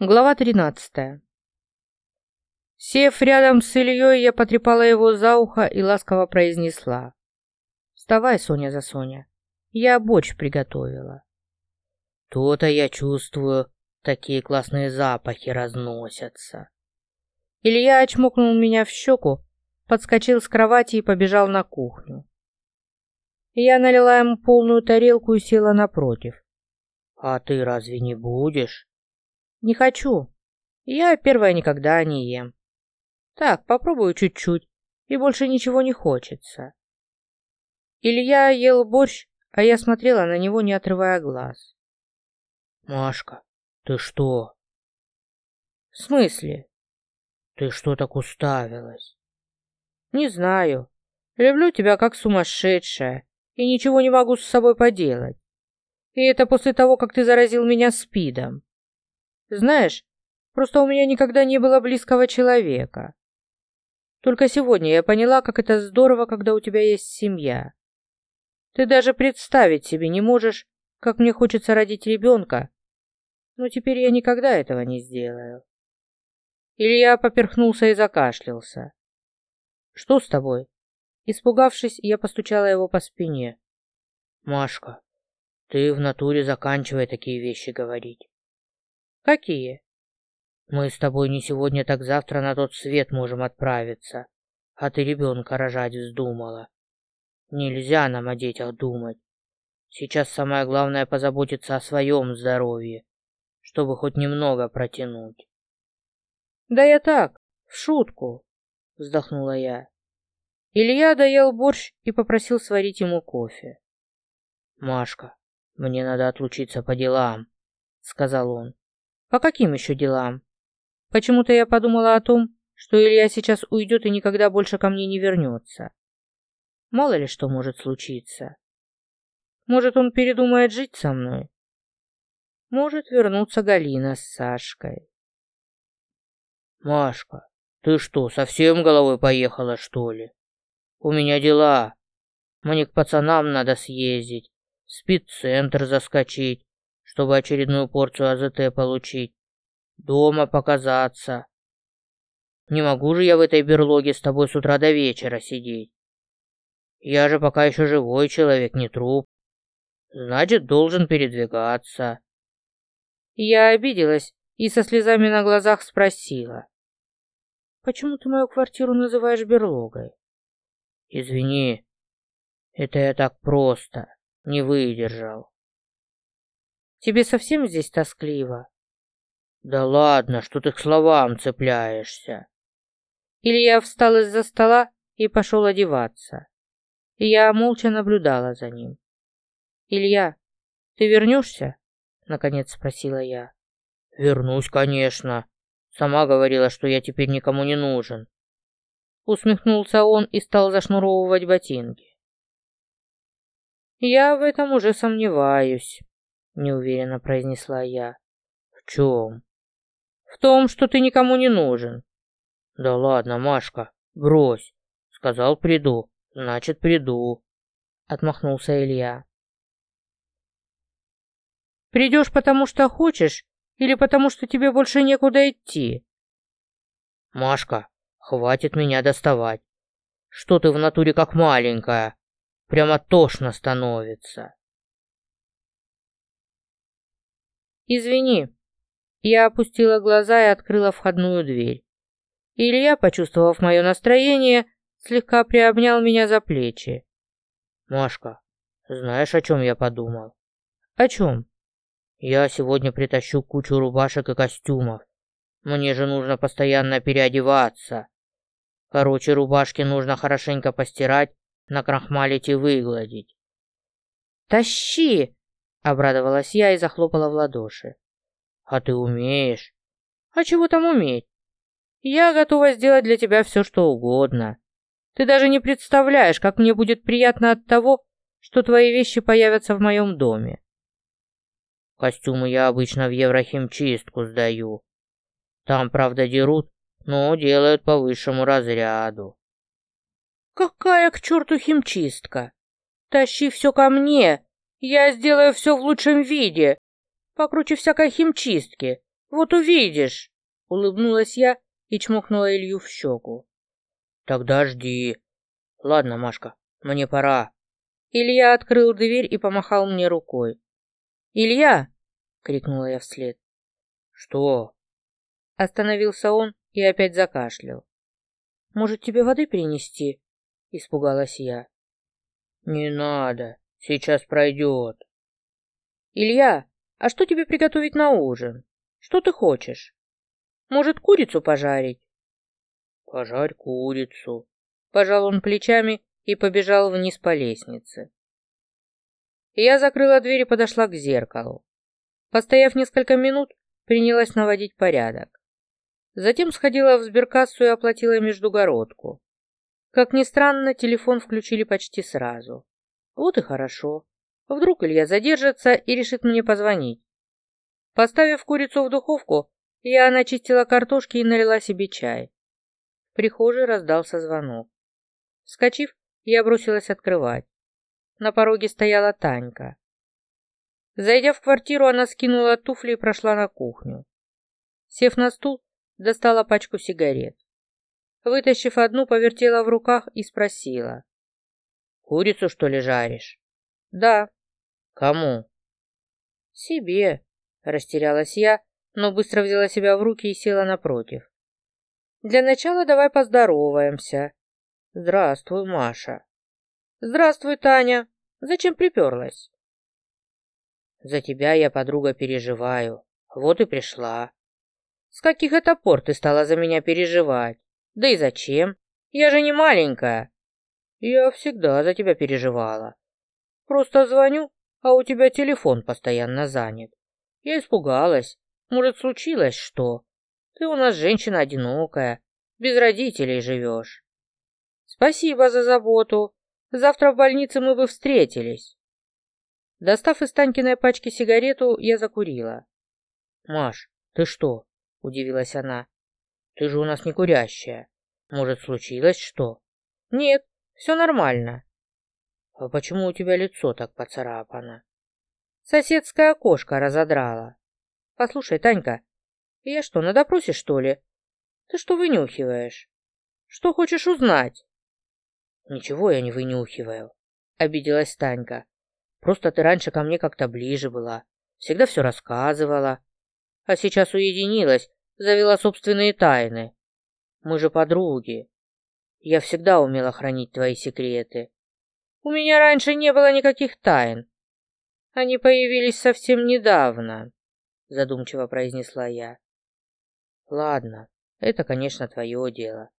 Глава 13. Сев рядом с Ильей, я потрепала его за ухо и ласково произнесла. «Вставай, Соня за Соня. Я борщ приготовила». «То-то я чувствую, такие классные запахи разносятся». Илья очмокнул меня в щеку, подскочил с кровати и побежал на кухню. Я налила ему полную тарелку и села напротив. «А ты разве не будешь?» Не хочу. Я первое никогда не ем. Так, попробую чуть-чуть, и больше ничего не хочется. Илья ел борщ, а я смотрела на него, не отрывая глаз. Машка, ты что? В смысле? Ты что так уставилась? Не знаю. Люблю тебя как сумасшедшая, и ничего не могу с собой поделать. И это после того, как ты заразил меня спидом. Знаешь, просто у меня никогда не было близкого человека. Только сегодня я поняла, как это здорово, когда у тебя есть семья. Ты даже представить себе не можешь, как мне хочется родить ребенка. Но теперь я никогда этого не сделаю. Илья поперхнулся и закашлялся. «Что с тобой?» Испугавшись, я постучала его по спине. «Машка, ты в натуре заканчивай такие вещи говорить. Какие? Мы с тобой не сегодня, так завтра на тот свет можем отправиться, а ты ребенка рожать вздумала. Нельзя нам о детях думать. Сейчас самое главное позаботиться о своем здоровье, чтобы хоть немного протянуть. Да я так, в шутку, вздохнула я. Илья доел борщ и попросил сварить ему кофе. «Машка, мне надо отлучиться по делам», — сказал он. По каким еще делам? Почему-то я подумала о том, что Илья сейчас уйдет и никогда больше ко мне не вернется. Мало ли что может случиться. Может, он передумает жить со мной? Может, вернуться Галина с Сашкой. Машка, ты что, совсем головой поехала, что ли? У меня дела. Мне к пацанам надо съездить, в спидцентр заскочить, чтобы очередную порцию АЗТ получить. Дома показаться. Не могу же я в этой берлоге с тобой с утра до вечера сидеть. Я же пока еще живой человек, не труп. Значит, должен передвигаться. Я обиделась и со слезами на глазах спросила. «Почему ты мою квартиру называешь берлогой?» «Извини, это я так просто, не выдержал». Тебе совсем здесь тоскливо?» «Да ладно, что ты к словам цепляешься?» Илья встал из-за стола и пошел одеваться. Я молча наблюдала за ним. «Илья, ты вернешься?» — наконец спросила я. «Вернусь, конечно. Сама говорила, что я теперь никому не нужен». Усмехнулся он и стал зашнуровывать ботинки. «Я в этом уже сомневаюсь», неуверенно произнесла я. В чем? В том, что ты никому не нужен. Да ладно, Машка, брось. Сказал приду, значит приду. Отмахнулся Илья. Придешь, потому что хочешь, или потому что тебе больше некуда идти? Машка, хватит меня доставать. Что ты в натуре как маленькая? Прямо тошно становится. «Извини». Я опустила глаза и открыла входную дверь. Илья, почувствовав мое настроение, слегка приобнял меня за плечи. «Машка, знаешь, о чем я подумал?» «О чем?» «Я сегодня притащу кучу рубашек и костюмов. Мне же нужно постоянно переодеваться. Короче, рубашки нужно хорошенько постирать, накрахмалить и выгладить». «Тащи!» Обрадовалась я и захлопала в ладоши. «А ты умеешь?» «А чего там уметь? Я готова сделать для тебя все, что угодно. Ты даже не представляешь, как мне будет приятно от того, что твои вещи появятся в моем доме». «Костюмы я обычно в Еврохимчистку сдаю. Там, правда, дерут, но делают по высшему разряду». «Какая к черту химчистка? Тащи все ко мне, я сделаю все в лучшем виде, покруче всякой химчистки. Вот увидишь!» Улыбнулась я и чмокнула Илью в щеку. «Тогда жди. Ладно, Машка, мне пора». Илья открыл дверь и помахал мне рукой. «Илья!» — крикнула я вслед. «Что?» Остановился он и опять закашлял. «Может, тебе воды принести?» — испугалась я. «Не надо, сейчас пройдет». «Илья, а что тебе приготовить на ужин? Что ты хочешь? Может, курицу пожарить?» «Пожарь курицу», — пожал он плечами и побежал вниз по лестнице. Я закрыла дверь и подошла к зеркалу. Постояв несколько минут, принялась наводить порядок. Затем сходила в сберкассу и оплатила междугородку. Как ни странно, телефон включили почти сразу. Вот и хорошо. Вдруг Илья задержится и решит мне позвонить. Поставив курицу в духовку, я начистила картошки и налила себе чай. В прихожей раздался звонок. Вскочив, я бросилась открывать. На пороге стояла Танька. Зайдя в квартиру, она скинула туфли и прошла на кухню. Сев на стул, достала пачку сигарет. Вытащив одну, повертела в руках и спросила. «Курицу, что ли, жаришь?» «Да». «Кому?» «Себе», — растерялась я, но быстро взяла себя в руки и села напротив. «Для начала давай поздороваемся». «Здравствуй, Маша». «Здравствуй, Таня. Зачем приперлась?» «За тебя я, подруга, переживаю. Вот и пришла». «С каких это пор ты стала за меня переживать? Да и зачем? Я же не маленькая». «Я всегда за тебя переживала. Просто звоню, а у тебя телефон постоянно занят. Я испугалась. Может, случилось что? Ты у нас женщина одинокая, без родителей живешь». «Спасибо за заботу. Завтра в больнице мы бы встретились. Достав из Танькиной пачки сигарету, я закурила. «Маш, ты что?» — удивилась она. «Ты же у нас не курящая. Может, случилось что?» «Нет, все нормально». «А почему у тебя лицо так поцарапано?» «Соседское окошко разодрало. Послушай, Танька, я что, на допросе, что ли? Ты что вынюхиваешь? Что хочешь узнать?» «Ничего я не вынюхиваю», — обиделась Танька. «Просто ты раньше ко мне как-то ближе была, всегда все рассказывала. А сейчас уединилась, завела собственные тайны. Мы же подруги. Я всегда умела хранить твои секреты. У меня раньше не было никаких тайн. Они появились совсем недавно», — задумчиво произнесла я. «Ладно, это, конечно, твое дело.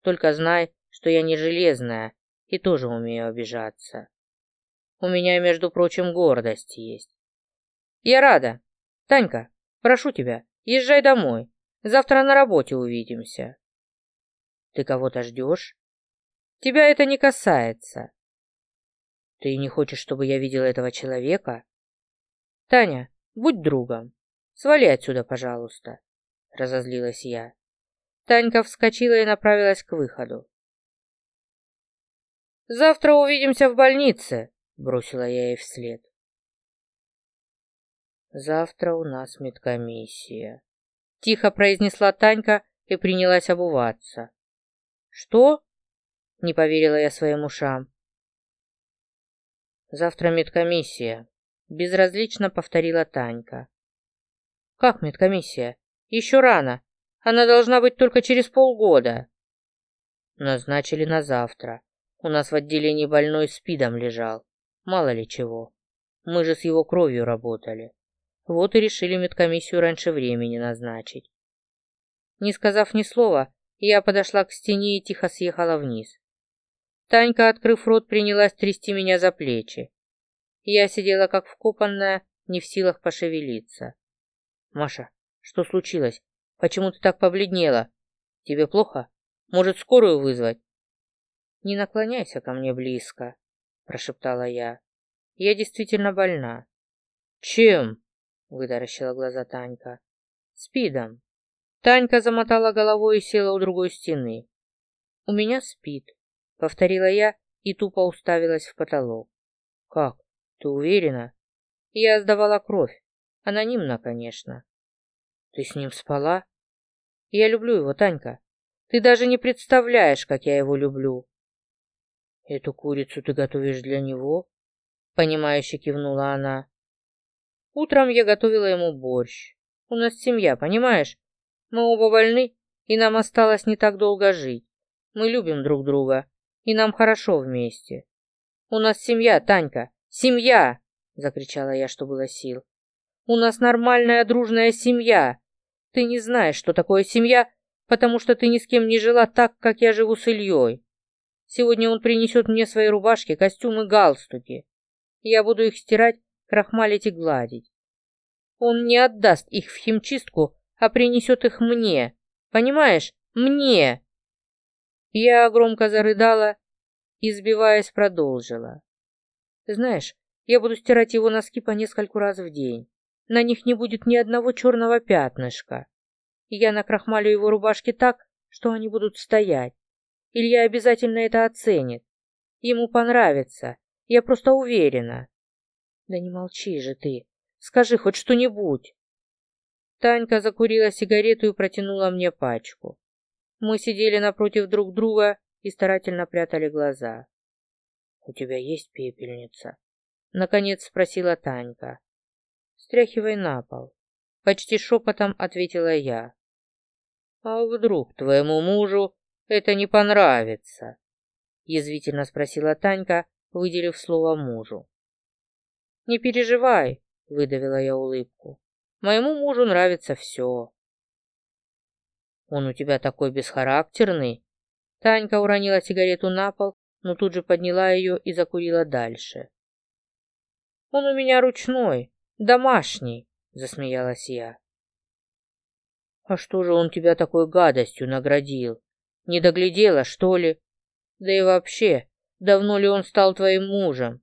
Только знай, что я не железная и тоже умею обижаться. У меня, между прочим, гордость есть. Я рада. Танька, прошу тебя, езжай домой. Завтра на работе увидимся. Ты кого-то ждешь? Тебя это не касается. Ты не хочешь, чтобы я видела этого человека? Таня, будь другом. Свали отсюда, пожалуйста. Разозлилась я. Танька вскочила и направилась к выходу. «Завтра увидимся в больнице», — бросила я ей вслед. «Завтра у нас медкомиссия», — тихо произнесла Танька и принялась обуваться. «Что?» — не поверила я своим ушам. «Завтра медкомиссия», — безразлично повторила Танька. «Как медкомиссия? Еще рано. Она должна быть только через полгода». «Назначили на завтра. У нас в отделении больной спидом лежал. Мало ли чего. Мы же с его кровью работали. Вот и решили медкомиссию раньше времени назначить. Не сказав ни слова, я подошла к стене и тихо съехала вниз. Танька, открыв рот, принялась трясти меня за плечи. Я сидела как вкопанная, не в силах пошевелиться. «Маша, что случилось? Почему ты так побледнела? Тебе плохо? Может, скорую вызвать?» «Не наклоняйся ко мне близко», — прошептала я. «Я действительно больна». «Чем?» — вытаращила глаза Танька. «Спидом». Танька замотала головой и села у другой стены. «У меня спид», — повторила я и тупо уставилась в потолок. «Как? Ты уверена?» Я сдавала кровь. Анонимно, конечно. Ты с ним спала? Я люблю его, Танька. Ты даже не представляешь, как я его люблю. Эту курицу ты готовишь для него? Понимающе кивнула она. Утром я готовила ему борщ. У нас семья, понимаешь? Мы оба больны, и нам осталось не так долго жить. Мы любим друг друга, и нам хорошо вместе. У нас семья, Танька, семья! Закричала я, что было сил. У нас нормальная дружная семья. Ты не знаешь, что такое семья, потому что ты ни с кем не жила так, как я живу с Ильей. Сегодня он принесет мне свои рубашки, костюмы, галстуки. Я буду их стирать, крахмалить и гладить. Он не отдаст их в химчистку, а принесет их мне. Понимаешь? Мне!» Я громко зарыдала и, сбиваясь, продолжила. «Знаешь, я буду стирать его носки по нескольку раз в день. На них не будет ни одного черного пятнышка. И я накрахмалю его рубашки так, что они будут стоять. Илья обязательно это оценит. Ему понравится. Я просто уверена. Да не молчи же ты. Скажи хоть что-нибудь. Танька закурила сигарету и протянула мне пачку. Мы сидели напротив друг друга и старательно прятали глаза. «У тебя есть пепельница?» Наконец спросила Танька. «Стряхивай на пол». Почти шепотом ответила я. «А вдруг твоему мужу это не понравится?» Язвительно спросила Танька, выделив слово мужу. «Не переживай», — выдавила я улыбку. «Моему мужу нравится все». «Он у тебя такой бесхарактерный?» Танька уронила сигарету на пол, но тут же подняла ее и закурила дальше. «Он у меня ручной, домашний», — засмеялась я. «А что же он тебя такой гадостью наградил? Не доглядела, что ли? Да и вообще, давно ли он стал твоим мужем?»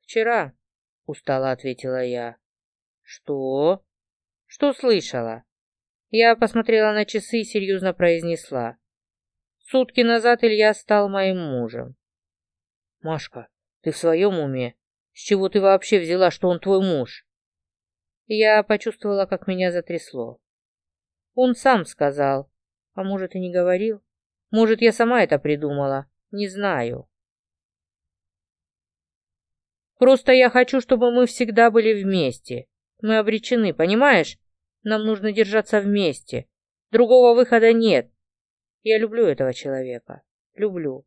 «Вчера», — устало ответила я. «Что?» «Что слышала?» Я посмотрела на часы и серьезно произнесла. Сутки назад Илья стал моим мужем. «Машка, ты в своем уме? С чего ты вообще взяла, что он твой муж?» Я почувствовала, как меня затрясло. Он сам сказал. А может, и не говорил? Может, я сама это придумала? Не знаю. Просто я хочу, чтобы мы всегда были вместе. Мы обречены, понимаешь? Нам нужно держаться вместе. Другого выхода нет. Я люблю этого человека. Люблю.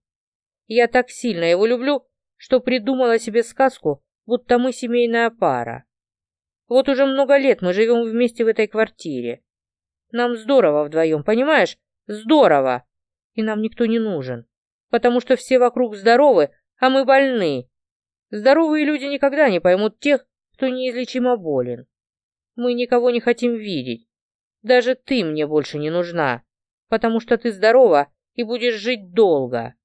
Я так сильно его люблю, что придумала себе сказку, будто мы семейная пара. Вот уже много лет мы живем вместе в этой квартире. Нам здорово вдвоем, понимаешь? Здорово. И нам никто не нужен, потому что все вокруг здоровы, а мы больны. Здоровые люди никогда не поймут тех, кто неизлечимо болен. Мы никого не хотим видеть. Даже ты мне больше не нужна, потому что ты здорова и будешь жить долго.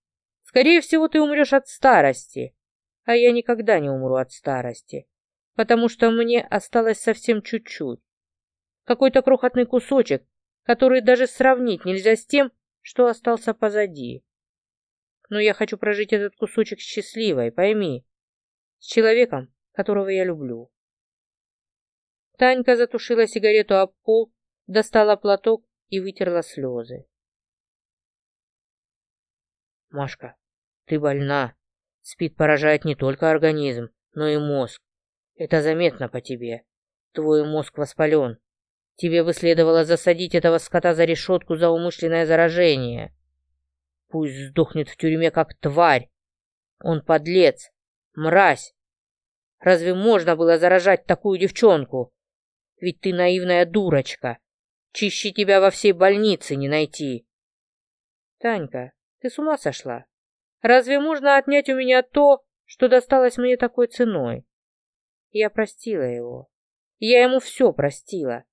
Скорее всего, ты умрешь от старости, а я никогда не умру от старости, потому что мне осталось совсем чуть-чуть. Какой-то крохотный кусочек, который даже сравнить нельзя с тем, что остался позади. Но я хочу прожить этот кусочек счастливой, пойми, с человеком, которого я люблю. Танька затушила сигарету об пол, достала платок и вытерла слезы. «Машка, ты больна. Спид поражает не только организм, но и мозг. Это заметно по тебе. Твой мозг воспален. Тебе бы следовало засадить этого скота за решетку за умышленное заражение. Пусть сдохнет в тюрьме как тварь. Он подлец, мразь. Разве можно было заражать такую девчонку? Ведь ты наивная дурочка. Чище тебя во всей больнице не найти. Танька, ты с ума сошла? Разве можно отнять у меня то, что досталось мне такой ценой? Я простила его. Я ему все простила.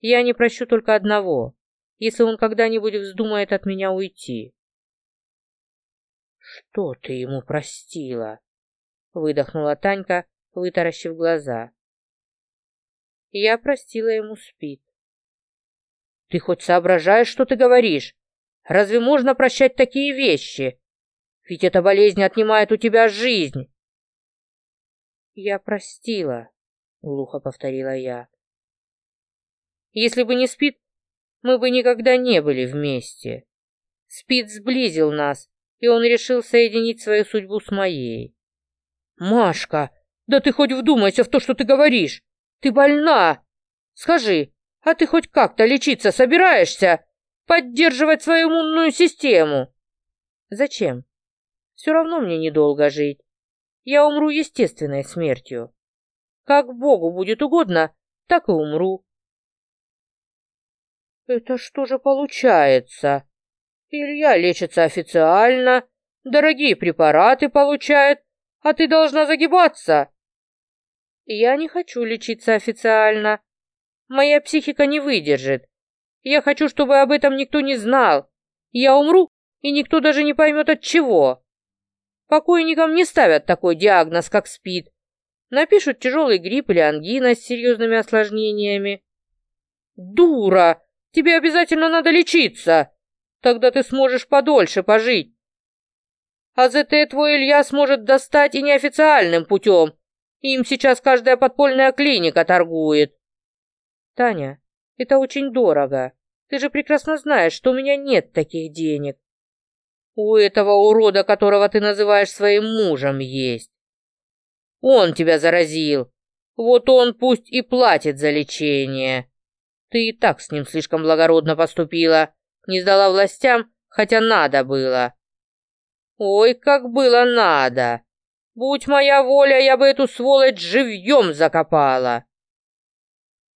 Я не прощу только одного, если он когда-нибудь вздумает от меня уйти. Что ты ему простила? Выдохнула Танька, вытаращив глаза. Я простила ему спит. Ты хоть соображаешь, что ты говоришь? Разве можно прощать такие вещи? Ведь эта болезнь отнимает у тебя жизнь. Я простила, глухо повторила я. Если бы не Спид, мы бы никогда не были вместе. Спид сблизил нас, и он решил соединить свою судьбу с моей. Машка, да ты хоть вдумайся в то, что ты говоришь. Ты больна. Скажи, а ты хоть как-то лечиться собираешься? Поддерживать свою иммунную систему? Зачем? Все равно мне недолго жить. Я умру естественной смертью. Как Богу будет угодно, так и умру. Это что же получается? Илья лечится официально, дорогие препараты получает, а ты должна загибаться. Я не хочу лечиться официально. Моя психика не выдержит. Я хочу, чтобы об этом никто не знал. Я умру, и никто даже не поймет от чего. Покойникам не ставят такой диагноз, как СПИД. Напишут тяжелый грипп или ангина с серьезными осложнениями. Дура! Тебе обязательно надо лечиться. Тогда ты сможешь подольше пожить. А ЗТ твой Илья сможет достать и неофициальным путем. Им сейчас каждая подпольная клиника торгует. Таня, это очень дорого. Ты же прекрасно знаешь, что у меня нет таких денег. У этого урода, которого ты называешь своим мужем, есть. Он тебя заразил. Вот он пусть и платит за лечение. Ты и так с ним слишком благородно поступила. Не сдала властям, хотя надо было. Ой, как было надо. Будь моя воля, я бы эту сволочь живьем закопала.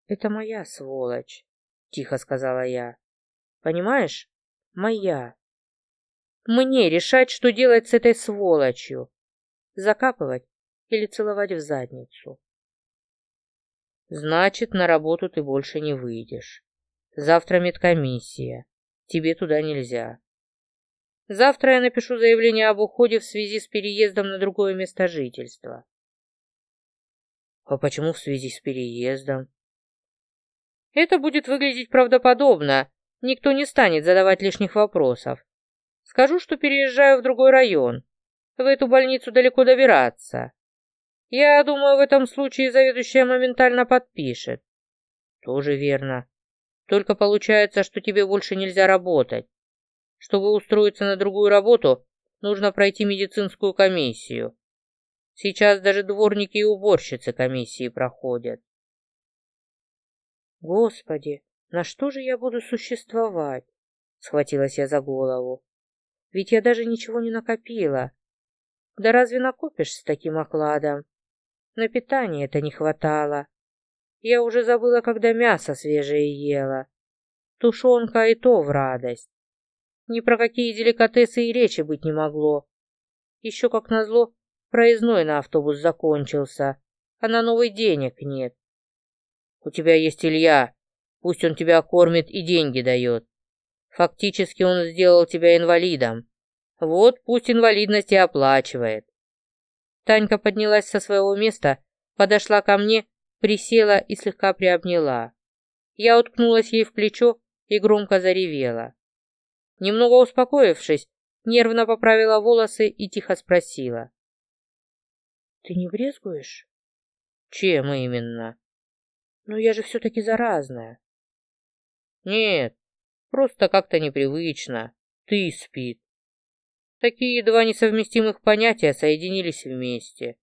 Это моя сволочь, тихо сказала я. Понимаешь? Моя. Мне решать, что делать с этой сволочью. Закапывать или целовать в задницу. Значит, на работу ты больше не выйдешь. Завтра медкомиссия. Тебе туда нельзя. Завтра я напишу заявление об уходе в связи с переездом на другое место жительства. А почему в связи с переездом? Это будет выглядеть правдоподобно. Никто не станет задавать лишних вопросов. Скажу, что переезжаю в другой район. В эту больницу далеко добираться. Я думаю, в этом случае заведующая моментально подпишет. Тоже верно. Только получается, что тебе больше нельзя работать. Чтобы устроиться на другую работу, нужно пройти медицинскую комиссию. Сейчас даже дворники и уборщицы комиссии проходят. Господи, на что же я буду существовать? Схватилась я за голову. Ведь я даже ничего не накопила. Да разве накопишь с таким окладом? На питание это не хватало. Я уже забыла, когда мясо свежее ела. Тушенка и то в радость. Ни про какие деликатесы и речи быть не могло. Еще, как назло, проездной на автобус закончился, а на новый денег нет. У тебя есть Илья, пусть он тебя кормит и деньги дает. Фактически он сделал тебя инвалидом. Вот пусть инвалидность и оплачивает. Танька поднялась со своего места, подошла ко мне, присела и слегка приобняла. Я уткнулась ей в плечо и громко заревела. Немного успокоившись, нервно поправила волосы и тихо спросила. «Ты не брезгуешь?» «Чем именно?» «Ну я же все-таки заразная». «Нет, Просто как-то непривычно. Ты спит. Такие два несовместимых понятия соединились вместе.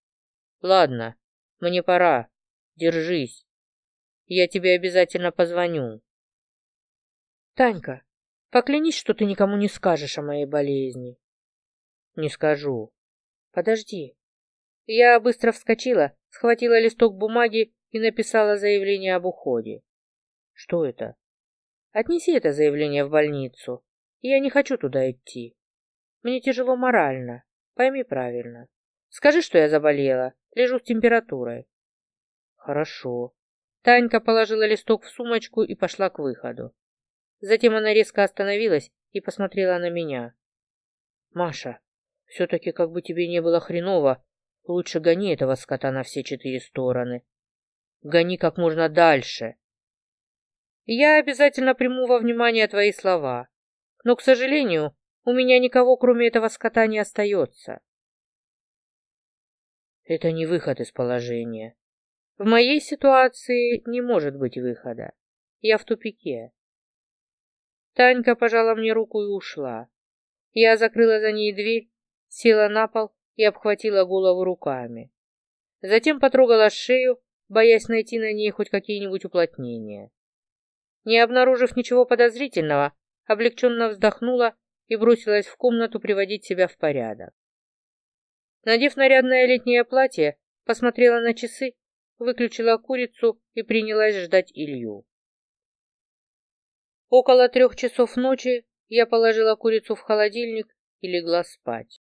Ладно, мне пора. Держись. Я тебе обязательно позвоню. Танька, поклянись, что ты никому не скажешь о моей болезни. Не скажу. Подожди. Я быстро вскочила, схватила листок бумаги и написала заявление об уходе. Что это? Отнеси это заявление в больницу. Я не хочу туда идти. Мне тяжело морально. Пойми правильно. Скажи, что я заболела. Лежу с температурой. Хорошо. Танька положила листок в сумочку и пошла к выходу. Затем она резко остановилась и посмотрела на меня. Маша, все-таки как бы тебе не было хреново, лучше гони этого скота на все четыре стороны. Гони как можно дальше. Я обязательно приму во внимание твои слова, но, к сожалению, у меня никого, кроме этого скота, не остается. Это не выход из положения. В моей ситуации не может быть выхода. Я в тупике. Танька пожала мне руку и ушла. Я закрыла за ней дверь, села на пол и обхватила голову руками. Затем потрогала шею, боясь найти на ней хоть какие-нибудь уплотнения. Не обнаружив ничего подозрительного, облегченно вздохнула и бросилась в комнату приводить себя в порядок. Надев нарядное летнее платье, посмотрела на часы, выключила курицу и принялась ждать Илью. Около трех часов ночи я положила курицу в холодильник и легла спать.